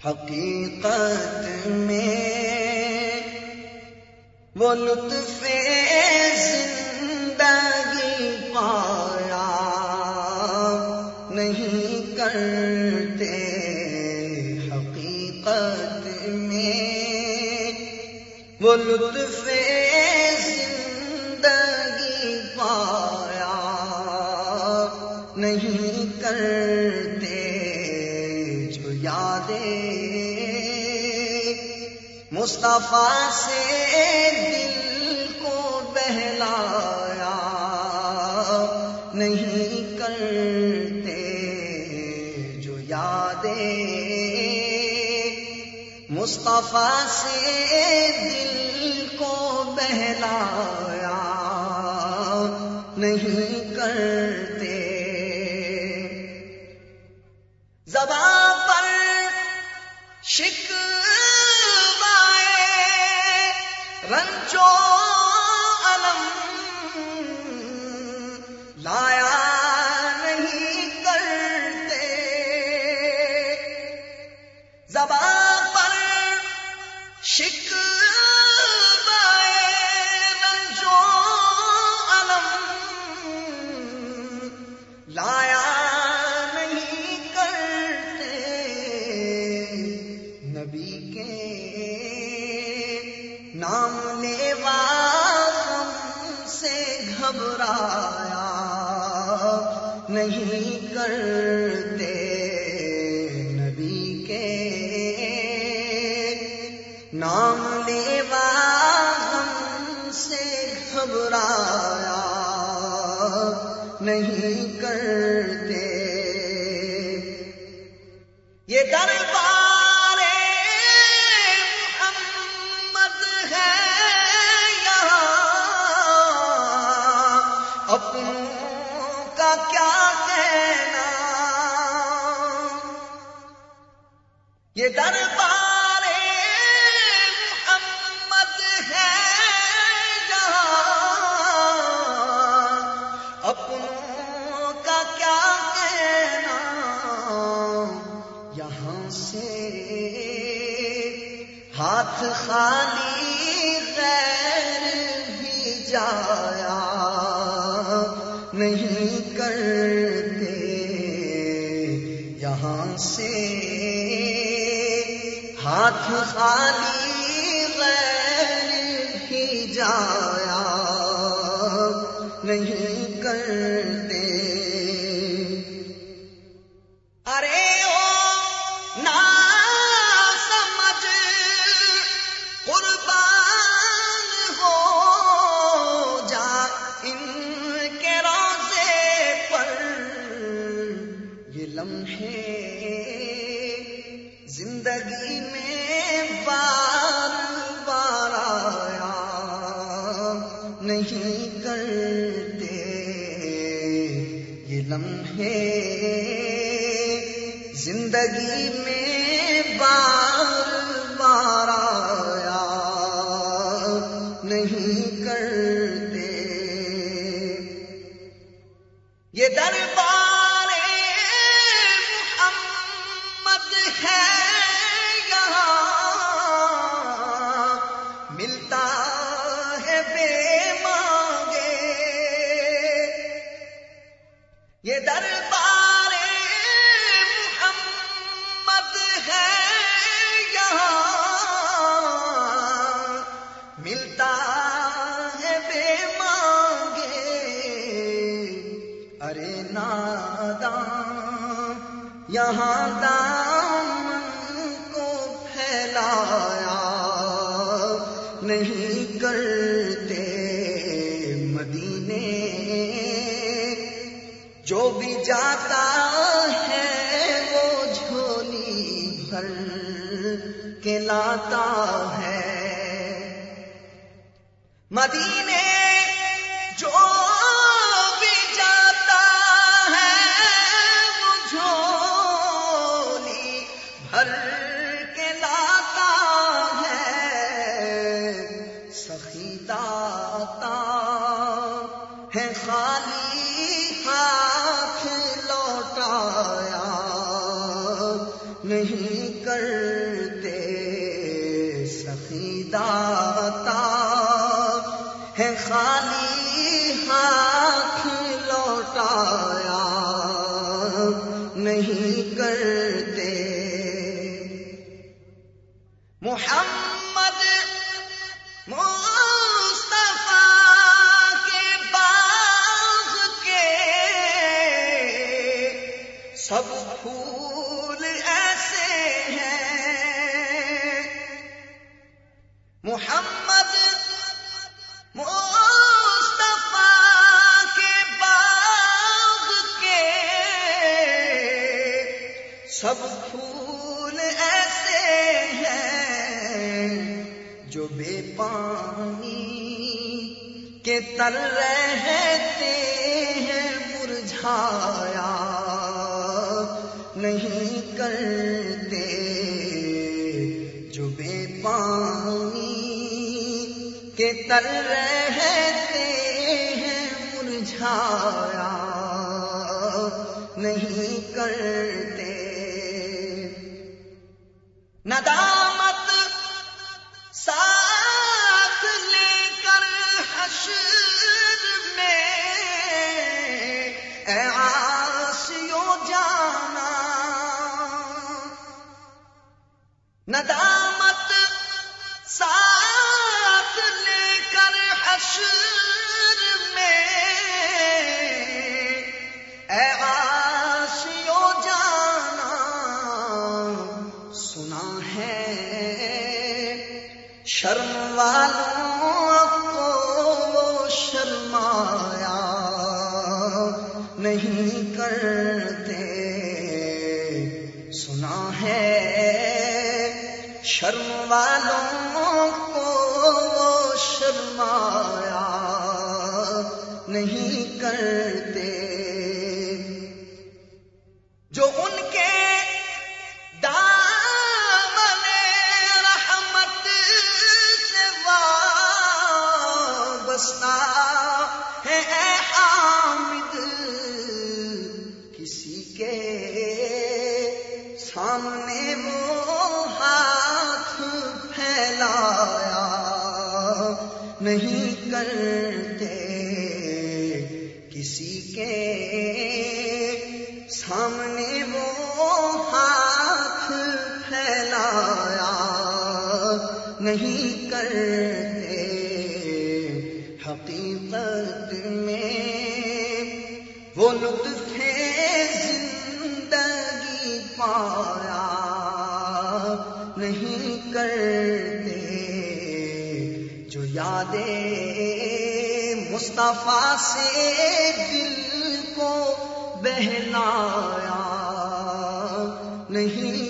حقیقت میں وہ لطف زندگی پایا نہیں کرتے حقیقت میں وہ لطف مصطفیٰ سے دل کو بہلایا، نہیں کرتے جو یادیں۔ مصطفیٰ سے دل کو بہلایا، نہیں کرتے چو علم لایا نہیں کرتے زبان پر شک نام لیوا ہم سے گھبرایا، نہیں کرتے نبی کے۔ نام لیوا ہم سے گھبرایا، نہیں کرتے۔ یہ دربار جایا نہیں کرتے۔ یہاں سے ہاتھ خالی غیر ہی جایا نہیں کرتے۔ لمحے زندگی میں بار بار آیا نہیں کرتے۔ یہ لمحے زندگی میں بار بار آیا نہیں کرتے۔ یہ دربار یہ دربار محمد ہے یہاں ملتا ہے بے مانگے۔ ارے نادان یہاں دام بھی جاتا ہے وہ جھولی بھر کے لاتا ہے۔ مدینے نہیں کرتے سخی داتا ہے خالی ہاتھ لوٹایا نہیں کرتے محمد کے پھول ایسے ہیں۔ محمد کے باغ کے سب پھول ایسے ہیں جو بے پانی کے تر رہتے ہیں، مرجھایا نہیں کرتے جو بے پانی کے تر رہتے ہیں مرجھایا نہیں کرتے۔ ندا ندامت ساتھ لے کر حشر میں۔ اے آسیو جانا، سنا ہے۔ شرم والوں کو شرمایا نہیں کرتے۔ شرم والوں کو شرمایا نہیں کرتے نہیں کرتے کسی کے سامنے وہ ہاتھ پھیلایا نہیں کرتے حقیقت میں وہ لطف زندگی پایا جو یادیں مصطفیٰ سے دل کو بہلایا نہیں